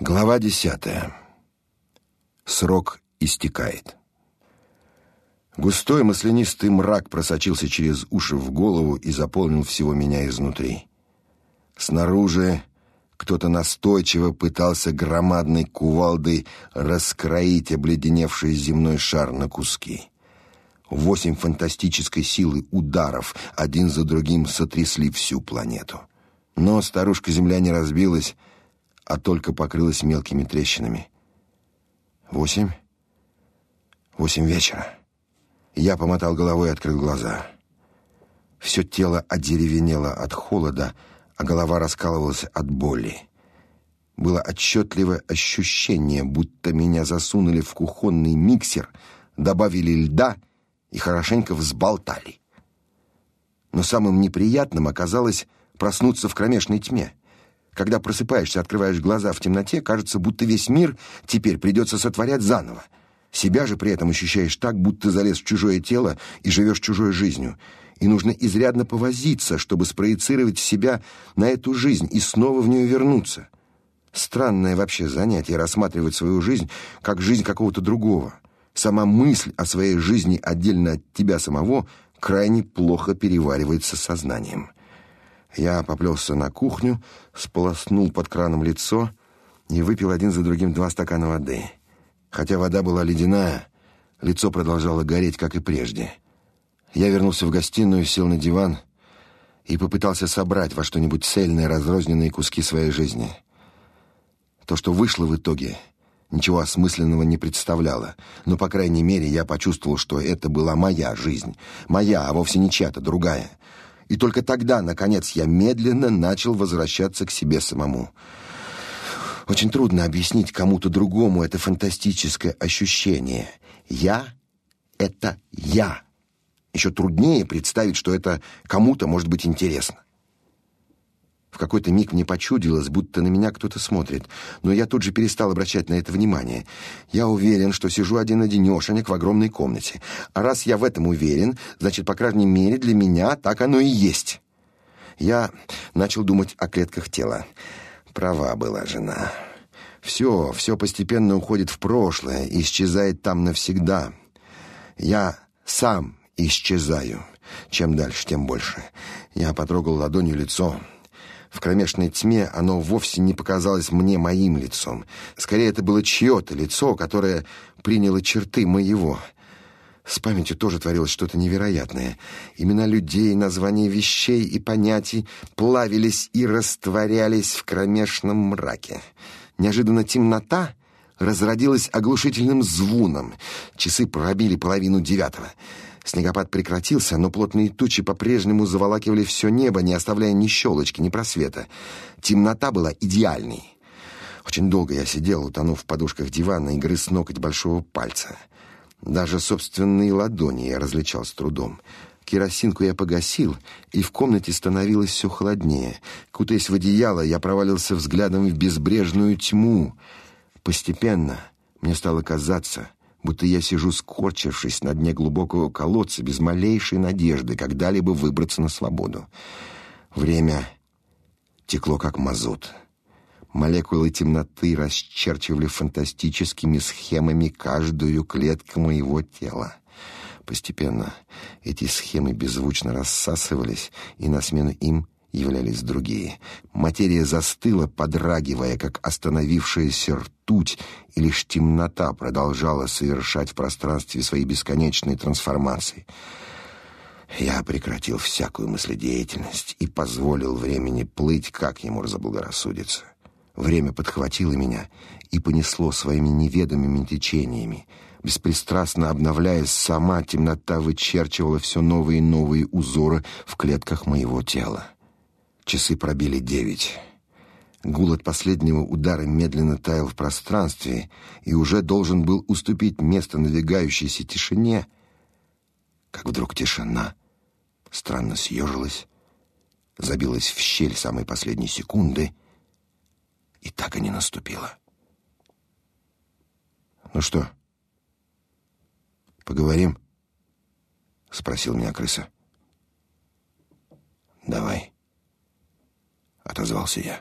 Глава десятая. Срок истекает. Густой маслянистый мрак просочился через уши в голову и заполнил всего меня изнутри. Снаружи кто-то настойчиво пытался громадной кувалдой раскроить обледеневший земной шар на куски. Восемь фантастической силы ударов один за другим сотрясли всю планету. Но старушка-Земля не разбилась, а только покрылась мелкими трещинами. Восемь. Восемь вечера. Я помотал головой и открыл глаза. Все тело одеревенело от холода, а голова раскалывалась от боли. Было отчетливое ощущение, будто меня засунули в кухонный миксер, добавили льда и хорошенько взболтали. Но самым неприятным оказалось проснуться в кромешной тьме. Когда просыпаешься, открываешь глаза в темноте, кажется, будто весь мир теперь придется сотворять заново. Себя же при этом ощущаешь так, будто залез в чужое тело и живешь чужой жизнью. И нужно изрядно повозиться, чтобы спроецировать себя на эту жизнь и снова в нее вернуться. Странное вообще занятие рассматривать свою жизнь как жизнь какого-то другого. Сама мысль о своей жизни отдельно от тебя самого крайне плохо переваривается сознанием. Я поплелся на кухню, сполоснул под краном лицо и выпил один за другим два стакана воды. Хотя вода была ледяная, лицо продолжало гореть, как и прежде. Я вернулся в гостиную, сел на диван и попытался собрать во что-нибудь цельные разрозненные куски своей жизни. То, что вышло в итоге, ничего осмысленного не представляло, но, по крайней мере, я почувствовал, что это была моя жизнь, моя, а вовсе не чья-то другая — и только тогда, наконец, я медленно начал возвращаться к себе самому. Очень трудно объяснить кому-то другому это фантастическое ощущение. Я — это я. Еще труднее представить, что это кому-то может быть интересно. Какой-то миг мне почудилось, будто на меня кто-то смотрит, но я тут же перестал обращать на это внимание. Я уверен, что сижу один-одинешенек в огромной комнате. А раз я в этом уверен, значит, по крайней мере, для меня так оно и есть. Я начал думать о клетках тела. Права была жена. Все, все постепенно уходит в прошлое и исчезает там навсегда. Я сам исчезаю. Чем дальше, тем больше. Я потрогал ладонью лицо. В кромешной тьме оно вовсе не показалось мне моим лицом. Скорее, это было чье-то лицо, которое приняло черты моего. С памятью тоже творилось что-то невероятное. Имена людей, названия вещей и понятий плавились и растворялись в кромешном мраке. Неожиданно темнота разродилась оглушительным звоном. Часы пробили половину девятого. Снегопад прекратился, но плотные тучи по-прежнему заволакивали все небо, не оставляя ни щелочки, ни просвета. Темнота была идеальной. Очень долго я сидел, утонув в подушках дивана и грыз ноготь большого пальца. Даже собственные ладони я различал с трудом. Керосинку я погасил, и в комнате становилось все холоднее. Кутаясь в одеяло, я провалился взглядом в безбрежную тьму. Постепенно мне стало казаться, будто я сижу скорчившись на дне глубокого колодца без малейшей надежды когда-либо выбраться на свободу. Время текло как мазут. Молекулы темноты расчерчивали фантастическими схемами каждую клетку моего тела. Постепенно эти схемы беззвучно рассасывались, и на смену им являлись другие. Материя застыла, подрагивая, как остановившаяся ртуть, и лишь темнота продолжала совершать в пространстве свои бесконечные трансформации. Я прекратил всякую мыследеятельность и позволил времени плыть, как ему заблагорассудится. Время подхватило меня и понесло своими неведомыми течениями. Беспристрастно обновляясь, сама темнота вычерчивала все новые и новые узоры в клетках моего тела. Часы пробили девять. Гул от последнего удара медленно таял в пространстве и уже должен был уступить место надвигающейся тишине, как вдруг тишина странно съежилась, забилась в щель самой последней секунды, и так и не наступила. «Ну что, поговорим?» — спросил меня крыса. «Давай» отозвался я.